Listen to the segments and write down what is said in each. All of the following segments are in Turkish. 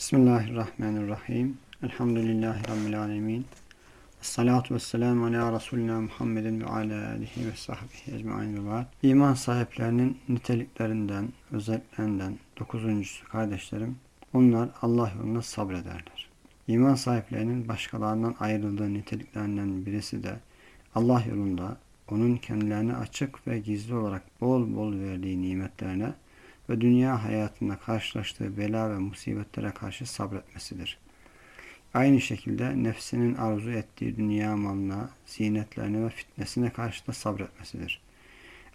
Bismillahirrahmanirrahim. Elhamdülillahi Rabbil alemin. Salatu vesselamu ala Resulina Muhammedin ve ala alihi ve sahbihi ecmain ve ba'd. İman sahiplerinin niteliklerinden, özelliklerinden dokuzuncusu kardeşlerim, onlar Allah yolunda sabrederler. İman sahiplerinin başkalarından ayrıldığı niteliklerinden birisi de Allah yolunda onun kendilerine açık ve gizli olarak bol bol verdiği nimetlerine ve dünya hayatında karşılaştığı bela ve musibetlere karşı sabretmesidir. Aynı şekilde nefsinin arzu ettiği dünya malına, zinetlerine ve fitnesine karşı da sabretmesidir.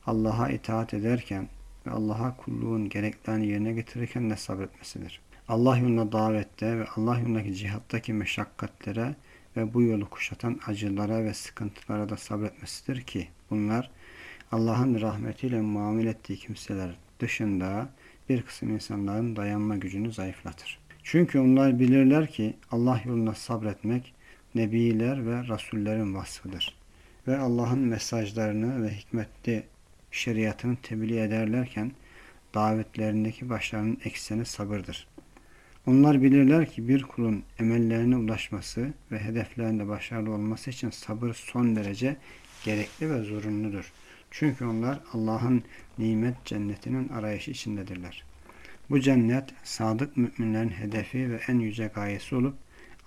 Allah'a itaat ederken ve Allah'a kulluğun gereklerini yerine getirirken de sabretmesidir. Allah yoluna davette ve Allah yolundaki cihattaki meşakkatlere ve bu yolu kuşatan acılara ve sıkıntılara da sabretmesidir ki bunlar Allah'ın rahmetiyle muamele ettiği kimseler dışında bir kısım insanların dayanma gücünü zayıflatır. Çünkü onlar bilirler ki Allah yolunda sabretmek nebiler ve rasullerin vasfıdır. Ve Allah'ın mesajlarını ve hikmetli şeriatını tebliğ ederlerken davetlerindeki başlarının ekseni sabırdır. Onlar bilirler ki bir kulun emellerine ulaşması ve hedeflerinde başarılı olması için sabır son derece gerekli ve zorunludur. Çünkü onlar Allah'ın nimet cennetinin arayışı içindedirler. Bu cennet sadık müminlerin hedefi ve en yüce gayesi olup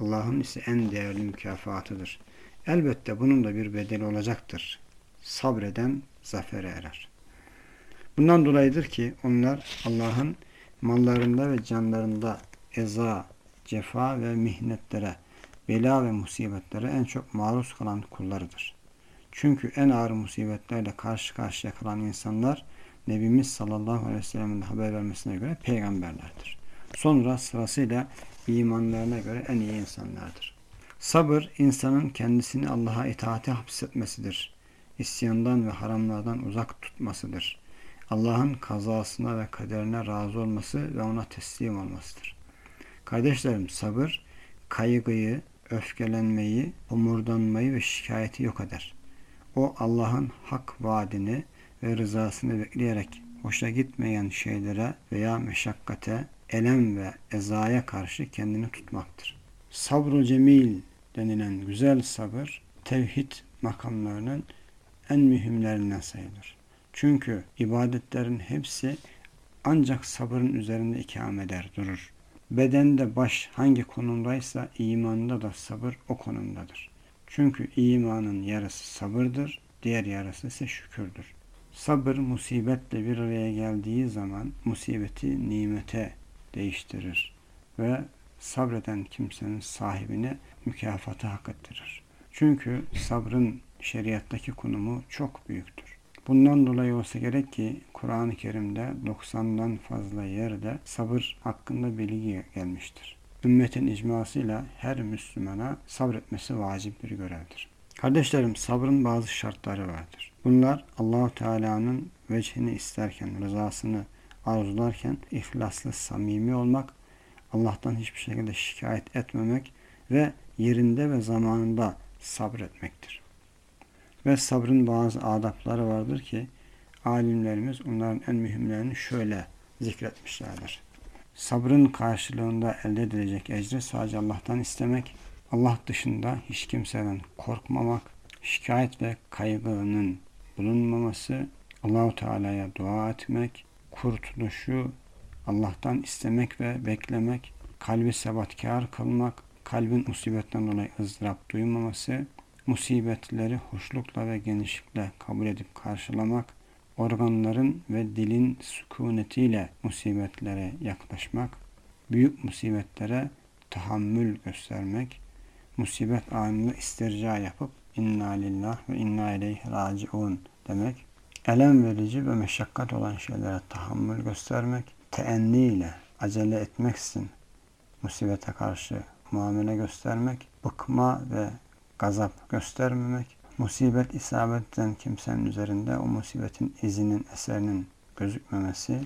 Allah'ın ise en değerli mükafatıdır. Elbette bunun da bir bedeli olacaktır. Sabreden zafere erer. Bundan dolayıdır ki onlar Allah'ın mallarında ve canlarında eza, cefa ve mihnetlere, bela ve musibetlere en çok maruz kalan kullarıdır. Çünkü en ağır musibetlerle karşı karşıya kalan insanlar Nebimiz sallallahu aleyhi ve sellem'in haber vermesine göre peygamberlerdir. Sonra sırasıyla imanlarına göre en iyi insanlardır. Sabır insanın kendisini Allah'a itaate hapsetmesidir. İsyandan ve haramlardan uzak tutmasıdır. Allah'ın kazasına ve kaderine razı olması ve ona teslim olmasıdır. Kardeşlerim sabır kaygıyı, öfkelenmeyi, omurdanmayı ve şikayeti yok eder. O Allah'ın hak vaadini ve rızasını bekleyerek hoşa gitmeyen şeylere veya meşakkate, elem ve ezaya karşı kendini tutmaktır. Sabru cemil denilen güzel sabır tevhid makamlarının en mühimlerinden sayılır. Çünkü ibadetlerin hepsi ancak sabırın üzerinde ikame eder, durur. Bedende baş hangi konumdaysa imanda da sabır o konumdadır. Çünkü imanın yarısı sabırdır, diğer yarısı ise şükürdür. Sabır musibetle bir araya geldiği zaman musibeti nimete değiştirir ve sabreden kimsenin sahibine mükafatı hak ettirir. Çünkü sabrın şeriattaki konumu çok büyüktür. Bundan dolayı olsa gerek ki Kur'an-ı Kerim'de 90'dan fazla yerde sabır hakkında bilgi gelmiştir. Ümmetin icmasıyla her Müslümana sabretmesi vacip bir görevdir. Kardeşlerim sabrın bazı şartları vardır. Bunlar Allahu Teala'nın vecihini isterken, rızasını arzularken ihlaslı, samimi olmak, Allah'tan hiçbir şekilde şikayet etmemek ve yerinde ve zamanında sabretmektir. Ve sabrın bazı adapları vardır ki alimlerimiz onların en mühimlerini şöyle zikretmişlerdir. Sabrın karşılığında elde edilecek ecri sadece Allah'tan istemek, Allah dışında hiç kimseden korkmamak, şikayet ve kaygının bulunmaması, Allahu Teala'ya dua etmek, kurtuluşu Allah'tan istemek ve beklemek, kalbi sebatkar kılmak, kalbin musibetten dolayı ızdırap duymaması, musibetleri hoşlukla ve genişlikle kabul edip karşılamak, organların ve dilin sükunetiyle musibetlere yaklaşmak, büyük musibetlere tahammül göstermek, musibet anında istirca yapıp inna lillah ve inna ileyhi raciun demek, elem verici ve meşakkat olan şeylere tahammül göstermek, teenniyle acele etmeksin musibete karşı muamele göstermek, bıkma ve gazap göstermemek, musibet isabet eden kimsenin üzerinde o musibetin izinin, eserinin gözükmemesi,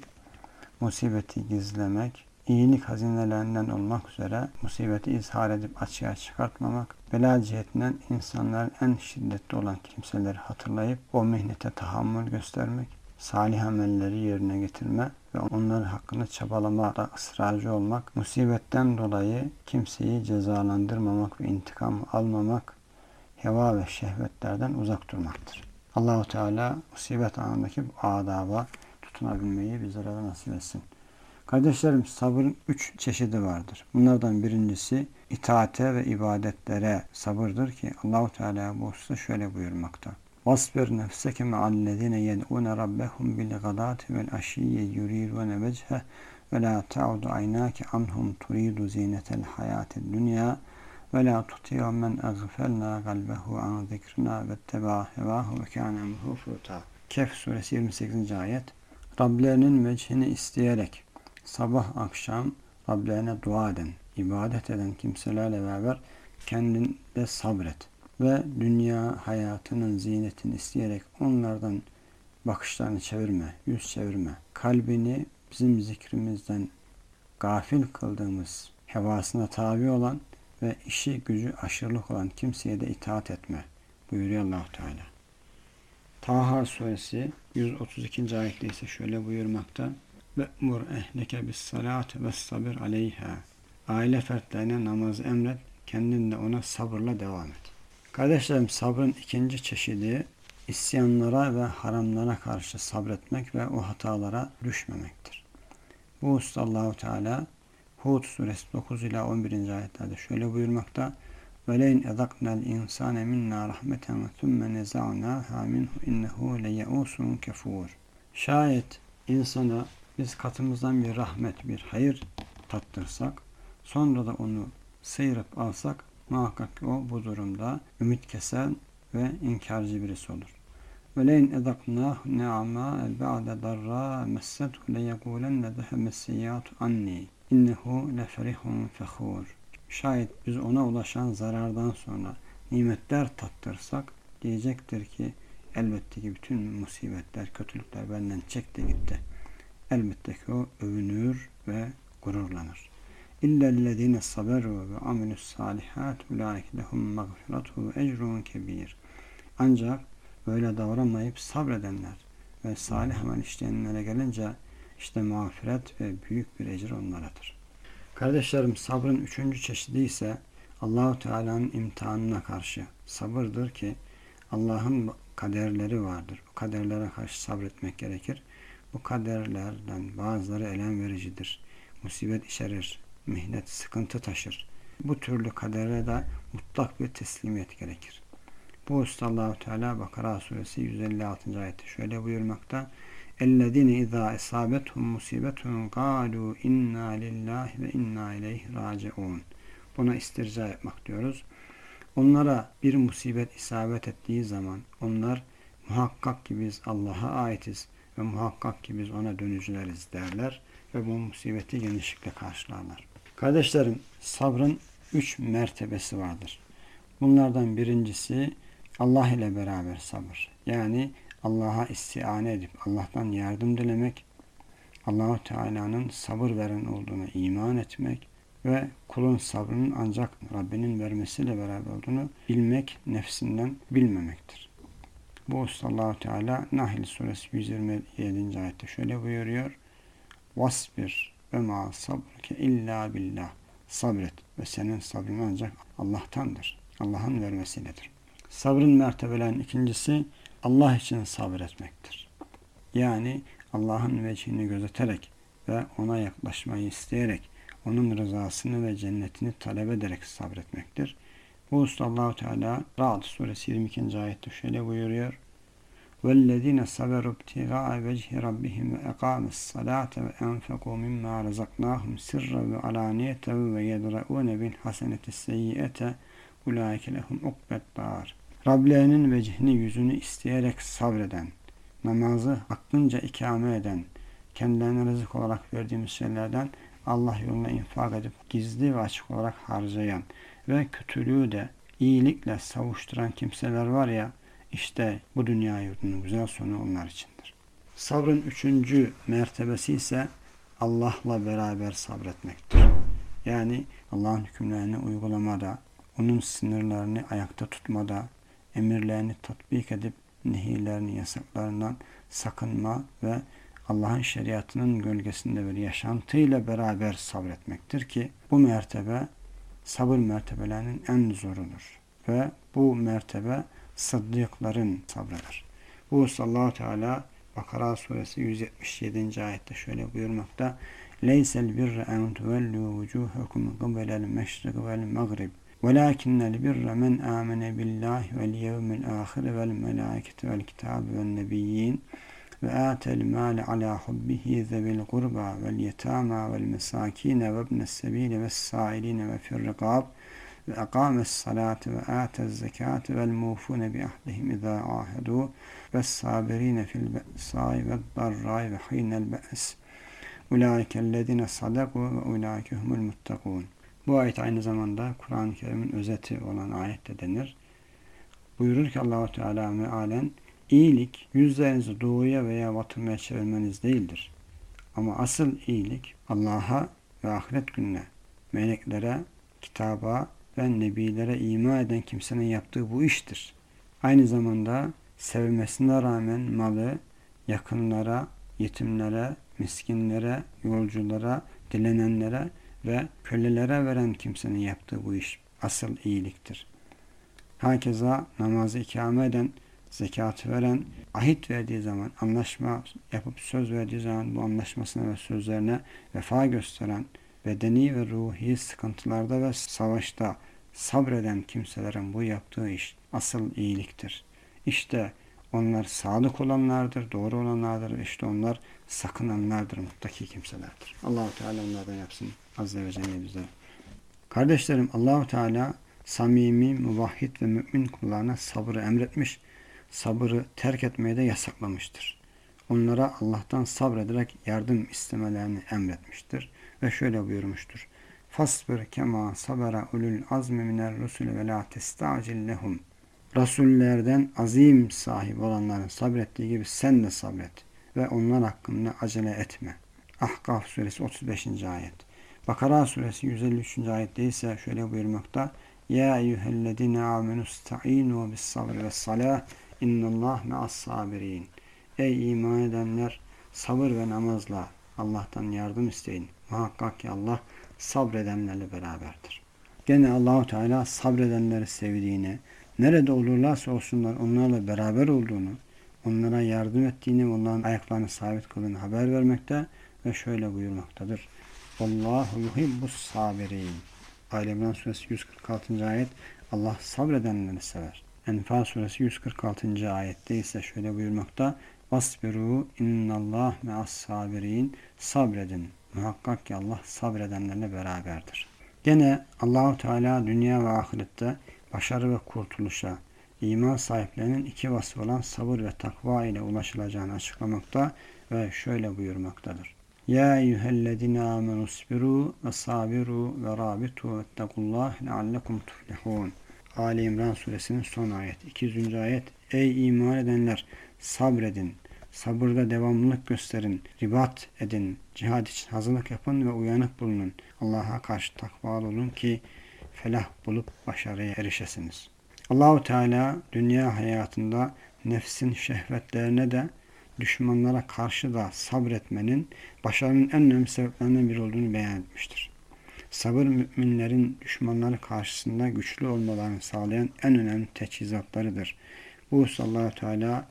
musibeti gizlemek, iyilik hazinelerinden olmak üzere musibeti izhar edip açığa çıkartmamak, bela cihetinden insanların en şiddetli olan kimseleri hatırlayıp o mihnete tahammül göstermek, salih amelleri yerine getirme ve onların hakkında çabalamada ısrarcı olmak, musibetten dolayı kimseyi cezalandırmamak ve intikam almamak, heva ve şehvetlerden uzak durmaktır. Allahu Teala musibet anındaki adaba tutunabilmeyi bizlere nasip etsin. Kardeşlerim sabırın üç çeşidi vardır. Bunlardan birincisi itaate ve ibadetlere sabırdır ki Allahu Teala bu hususta şöyle buyurmakta. Vasbir nefseke me'allezine yed'une rabbehum bil gadati vel aşiyye yuridune vechhe ve la ta'udu aynake anhum turidu zinetel hayatil dünya ve la tuti'u men agfelna galbehu an zikrina ve teba hevahu ve kâne emruhu futa. Kehf suresi 28. ayet Rablerinin vecihini isteyerek sabah akşam Rablerine dua eden, ibadet eden kimselerle beraber kendinde sabret ve dünya hayatının zinetini isteyerek onlardan bakışlarını çevirme, yüz çevirme. Kalbini bizim zikrimizden gafil kıldığımız hevasına tabi olan ve işi gücü aşırılık olan kimseye de itaat etme buyuruyor allah Teala. Taha suresi 132. ayette ise şöyle buyurmakta. Ve mur ehleke bis salati ve sabir aleyha. Aile fertlerine namazı emret, kendin de ona sabırla devam et. Kardeşlerim sabrın ikinci çeşidi isyanlara ve haramlara karşı sabretmek ve o hatalara düşmemektir. Bu hususta Allahu Teala Hud suresi 9 ila 11. ayetlerde şöyle buyurmakta. وَلَيْنْ اَذَقْنَا الْاِنْسَانَ مِنَّا رَحْمَةً ثُمَّ نَزَعْنَاهَا مِنْهُ اِنَّهُ لَيَعُوسٌ كَفُورٌ Şayet insana biz katımızdan bir rahmet, bir hayır tattırsak, sonra da onu seyirip alsak, muhakkak ki o bu durumda ümit kesen ve inkarcı birisi olur. وَلَيْنْ اَذَقْنَاهُ نَعْمَا بَعْدَ دَرَّا مَسَّتْهُ لَيَقُولَنَّ ذَهَبَ السَّيِّئَاتُ عَنِّي İnnehu leferihun fehur. Şayet biz ona ulaşan zarardan sonra nimetler tattırsak diyecektir ki elbette ki bütün musibetler, kötülükler benden çekti gitti. Elbette ki o övünür ve gururlanır. İllellezine saberu ve amilus salihat ulaike lehum mağfiratu ve ecrun kebir. Ancak böyle davranmayıp sabredenler ve salih amel işleyenlere gelince işte mağfiret ve büyük bir ecir onlaradır. Kardeşlerim sabrın üçüncü çeşidi ise Allahu Teala'nın imtihanına karşı sabırdır ki Allah'ın kaderleri vardır. Bu kaderlere karşı sabretmek gerekir. Bu kaderlerden bazıları elem vericidir. Musibet içerir, mihnet, sıkıntı taşır. Bu türlü kadere de mutlak bir teslimiyet gerekir. Bu usta Allahu Teala Bakara suresi 156. ayette şöyle buyurmakta. اَلَّذ۪ينَ اِذَا اِصَابَتْهُمْ مُسِيبَةٌ قَالُوا اِنَّا لِلّٰهِ ve inna ileyhi raciun. Buna istirca yapmak diyoruz. Onlara bir musibet isabet ettiği zaman onlar muhakkak ki biz Allah'a aitiz ve muhakkak ki biz ona dönücüleriz derler ve bu musibeti genişlikle karşılarlar. Kardeşlerim sabrın üç mertebesi vardır. Bunlardan birincisi Allah ile beraber sabır. Yani Allah'a istiane edip Allah'tan yardım dilemek, Allahu Teala'nın sabır veren olduğuna iman etmek ve kulun sabrının ancak Rabbinin vermesiyle beraber olduğunu bilmek, nefsinden bilmemektir. Bu hususta Allahu Teala Nahl suresi 127. ayette şöyle buyuruyor. Vasbir ve ma sabruke illa billah. Sabret ve senin sabrın ancak Allah'tandır. Allah'ın vermesiyledir. Sabrın mertebelerin ikincisi Allah için sabretmektir. Yani Allah'ın vecihini gözeterek ve ona yaklaşmayı isteyerek onun rızasını ve cennetini talep ederek sabretmektir. Bu usta Allahu Teala Ra'd suresi 22. ayette şöyle buyuruyor. وَالَّذ۪ينَ صَبَرُوا ابْتِغَاءَ وَجْهِ رَبِّهِمْ وَاَقَامُوا الصَّلَاةَ وَاَنْفَقُوا مِمَّا رَزَقْنَاهُمْ سِرًّا وَعَلَانِيَةً وَيَدْرَؤُونَ بِالْحَسَنَةِ السَّيِّئَةَ اُولَٰئِكَ لَهُمْ اُقْبَ الدَّارِ Rablerinin vecihini yüzünü isteyerek sabreden, namazı aklınca ikame eden, kendilerine rızık olarak verdiğimiz şeylerden Allah yoluna infak edip gizli ve açık olarak harcayan ve kötülüğü de iyilikle savuşturan kimseler var ya, işte bu dünya yurdunun güzel sonu onlar içindir. Sabrın üçüncü mertebesi ise Allah'la beraber sabretmektir. Yani Allah'ın hükümlerini uygulamada, onun sınırlarını ayakta tutmada, emirlerini tatbik edip nehirlerini, yasaklarından sakınma ve Allah'ın şeriatının gölgesinde bir yaşantıyla beraber sabretmektir ki bu mertebe sabır mertebelerinin en zorudur. Ve bu mertebe sıddıkların sabrıdır. Bu sallallahu teala Bakara suresi 177. ayette şöyle buyurmakta. Leysel birre en tuvellu vucuhakum qibelel meşrik vel mağrib ولكن البر من آمن بالله واليوم الآخر والملائكة والكتاب والنبيين وآتى المال على حبه ذوي القربى واليتامى والمساكين وابن السبيل والسائلين وفي الرقاب وأقام الصلاة وآتى الزكاة والموفون بأهلهم إذا عاهدوا والصابرين في البأساء والضراء وحين البأس. أولئك الذين صدقوا وأولئك هم المتقون. Bu ayet aynı zamanda Kur'an-ı Kerim'in özeti olan ayette denir. Buyurur ki Allahu Teala mealen iyilik yüzlerinizi doğuya veya batırmaya çevirmeniz değildir. Ama asıl iyilik Allah'a ve ahiret gününe, meleklere, kitaba ve nebilere iman eden kimsenin yaptığı bu iştir. Aynı zamanda sevmesine rağmen malı yakınlara, yetimlere, miskinlere, yolculara, dilenenlere ve kölelere veren kimsenin yaptığı bu iş asıl iyiliktir. Hakeza namazı ikame eden, zekatı veren, ahit verdiği zaman, anlaşma yapıp söz verdiği zaman bu anlaşmasına ve sözlerine vefa gösteren, bedeni ve ruhi sıkıntılarda ve savaşta sabreden kimselerin bu yaptığı iş asıl iyiliktir. İşte onlar sadık olanlardır, doğru olanlardır. İşte onlar sakınanlardır, muttaki kimselerdir. Allahu Teala onlardan yapsın. Azze ve Celle bize. Kardeşlerim Allahu Teala samimi, muvahhid ve mümin kullarına sabrı emretmiş, sabrı terk etmeyi de yasaklamıştır. Onlara Allah'tan sabrederek yardım istemelerini emretmiştir ve şöyle buyurmuştur. Fasbir kema sabara ulul azmi minel rusul ve la testacil lehum. Rasullerden azim sahibi olanların sabrettiği gibi sen de sabret ve onlar hakkında acele etme. Ahkaf suresi 35. ayet. Bakara suresi 153. ayette ise şöyle buyurmakta. Ya eyyühellezine amenu sta'inu bis sabr ve salah innallah me'as sabirin. Ey iman edenler sabır ve namazla Allah'tan yardım isteyin. Muhakkak ki Allah sabredenlerle beraberdir. Gene Allahu Teala sabredenleri sevdiğini, nerede olurlarsa olsunlar onlarla beraber olduğunu, onlara yardım ettiğini, onların ayaklarını sabit kıldığını haber vermekte ve şöyle buyurmaktadır. Allahu yuhibbus sabirin. Ali İmran suresi 146. ayet Allah sabredenleri sever. Enfal suresi 146. ayette ise şöyle buyurmakta. Vasbiru innallah me'as sabirin. Sabredin. Muhakkak ki Allah sabredenlerle beraberdir. Gene Allahu Teala dünya ve ahirette başarı ve kurtuluşa, iman sahiplerinin iki vasfı olan sabır ve takva ile ulaşılacağını açıklamakta ve şöyle buyurmaktadır. Ya eyyühellezine amenu sbiru ve sabiru ve rabitu vettekullah leallekum tuflihun. Ali İmran suresinin son ayet. 200. ayet. Ey iman edenler sabredin, sabırda devamlılık gösterin, ribat edin, cihad için hazırlık yapın ve uyanık bulunun. Allah'a karşı takvalı olun ki felah bulup başarıya erişesiniz. Allahu Teala dünya hayatında nefsin şehvetlerine de düşmanlara karşı da sabretmenin başarının en önemli sebeplerinden biri olduğunu beyan etmiştir. Sabır müminlerin düşmanları karşısında güçlü olmalarını sağlayan en önemli teçhizatlarıdır. Bu sallallahu teala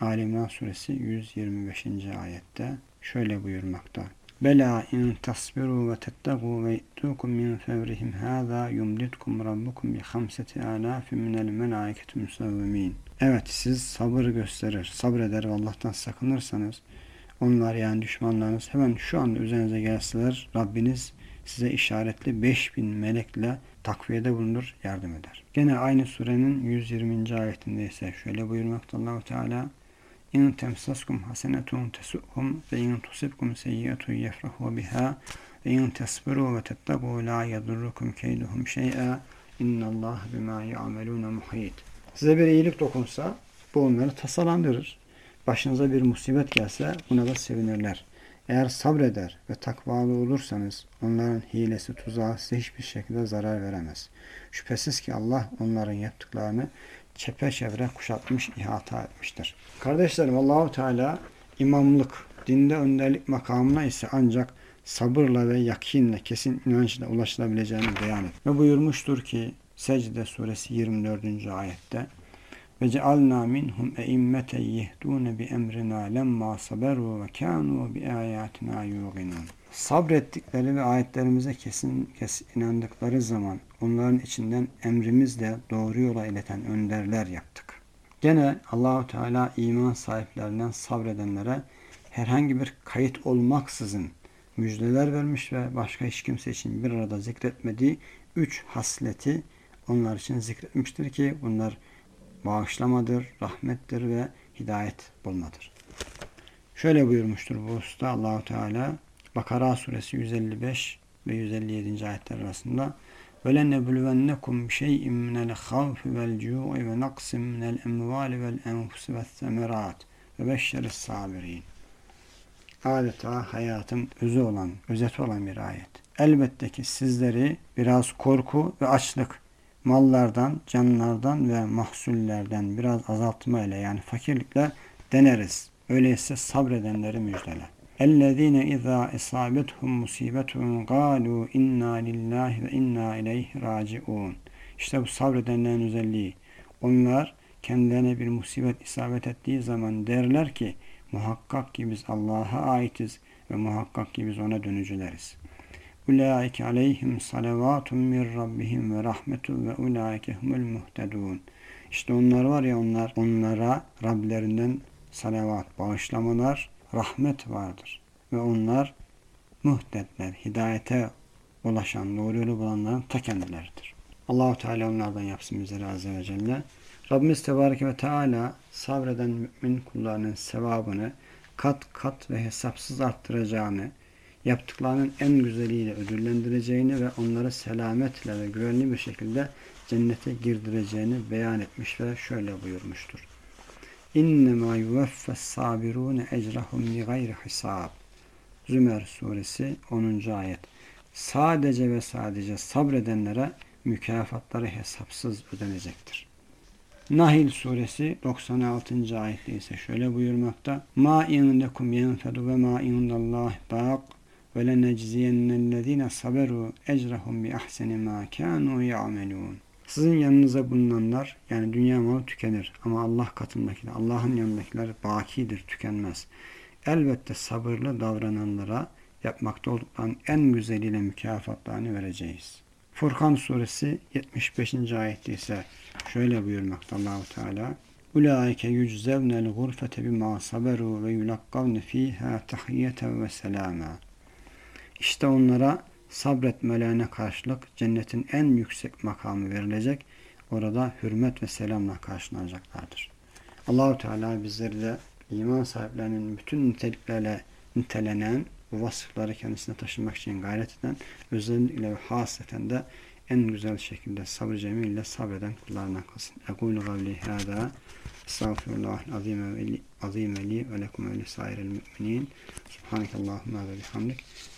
Ali suresi 125. ayette şöyle buyurmakta. Bela in tasbiru ve tettegu ve yu'tukum min fevrihim hâzâ yumditkum rabbukum bi hamseti alâfin minel melâiketi musavvimin. Evet siz sabır gösterir, sabreder ve Allah'tan sakınırsanız onlar yani düşmanlarınız hemen şu anda üzerinize gelseler Rabbiniz size işaretli 5000 melekle takviyede bulunur, yardım eder. Gene aynı surenin 120. ayetinde ise şöyle buyurmakta Allahu Teala İn temsaskum hasenetun tesu'hum ve in tusibkum seyyiatun yefrahu biha ve in tesbiru ve tettabu la yadurrukum keyduhum şey'a innallah bima ya'melune muhit. Size bir iyilik dokunsa bu onları tasalandırır. Başınıza bir musibet gelse buna da sevinirler. Eğer sabreder ve takvalı olursanız onların hilesi tuzağı size hiçbir şekilde zarar veremez. Şüphesiz ki Allah onların yaptıklarını çepeçevre kuşatmış, ihata etmiştir. Kardeşlerim Allahu Teala imamlık, dinde önderlik makamına ise ancak sabırla ve yakinle, kesin inançla ulaşılabileceğini beyan et. Ve buyurmuştur ki Secde suresi 24. ayette ve cealna minhum eimmeten yehdûne bi emrina lemma saberu ve kânû bi âyâtina yuğinûn. Sabrettikleri ve ayetlerimize kesin kesin inandıkları zaman onların içinden emrimizle doğru yola ileten önderler yaptık. Gene Allahu Teala iman sahiplerinden sabredenlere herhangi bir kayıt olmaksızın müjdeler vermiş ve başka hiç kimse için bir arada zikretmediği üç hasleti onlar için zikretmiştir ki bunlar bağışlamadır, rahmettir ve hidayet bulmadır. Şöyle buyurmuştur bu usta Allahu Teala Bakara suresi 155 ve 157. ayetler arasında وَلَنَّبْلُوَنَّكُمْ بِشَيْءٍ مِنَ الْخَوْفِ وَالْجُوعِ وَنَقْصٍ مِنَ الْاَمْوَالِ وَالْاَنْفُسِ وَالثَّمَرَاتِ وَبَشَّرِ الصَّابِرِينَ Adeta hayatın özü olan, özeti olan bir ayet. Elbette ki sizleri biraz korku ve açlık, mallardan, canlardan ve mahsullerden biraz azaltma ile yani fakirlikle deneriz. Öyleyse sabredenleri müjdele. اَلَّذ۪ينَ اِذَا اِصَابَتْهُمْ مُسِيبَةٌ قَالُوا اِنَّا لِلّٰهِ ve inna ileyhi raciun. İşte bu sabredenlerin özelliği. Onlar kendilerine bir musibet isabet ettiği zaman derler ki muhakkak ki biz Allah'a aitiz ve muhakkak ki biz ona dönücüleriz. Ulaike aleyhim salavatun min rabbihim ve rahmetun ve ulaike humul muhtedun. İşte onlar var ya onlar onlara Rablerinden salavat, bağışlamalar, rahmet vardır. Ve onlar muhtedler, hidayete ulaşan, doğru yolu bulanların ta kendileridir. Allahu Teala onlardan yapsın bizleri Azze ve Celle. Rabbimiz Tebareke ve Teala sabreden mümin kullarının sevabını kat kat ve hesapsız arttıracağını, yaptıklarının en güzeliyle ödüllendireceğini ve onları selametle ve güvenli bir şekilde cennete girdireceğini beyan etmiş ve şöyle buyurmuştur. İnnemâ yuveffes sabirûne ecrahum li gayri hisab. Zümer suresi 10. ayet. Sadece ve sadece sabredenlere mükafatları hesapsız ödenecektir. Nahil suresi 96. ayette ise şöyle buyurmakta. Ma indekum yenfedu ve ma indallah baq ve lenecziyennellezine saberu ecrahum bi ahseni ma kanu ya'melun. Sizin yanınıza bulunanlar yani dünya malı tükenir ama Allah katındakiler, Allah'ın yanındakiler bakidir, tükenmez. Elbette sabırlı davrananlara yapmakta olduklarının en güzeliyle mükafatlarını vereceğiz. Furkan suresi 75. ayette ise şöyle buyurmakta Allahu Teala Ulaike yüczevnel gurfete bima saberu ve yulakkavne fiha tahiyyeten ve selama. İşte onlara sabretmelerine karşılık cennetin en yüksek makamı verilecek. Orada hürmet ve selamla karşılanacaklardır. Allahu Teala bizleri de iman sahiplerinin bütün niteliklerle nitelenen bu vasıfları kendisine taşımak için gayret eden özellikle ve hasreten de en güzel şekilde sabır cemiliyle sabreden kullarına kılsın. Ekulu gavli hâdâ estağfirullah azîme li ve lekum ve lisairil müminin subhanekallahumma ve bihamdik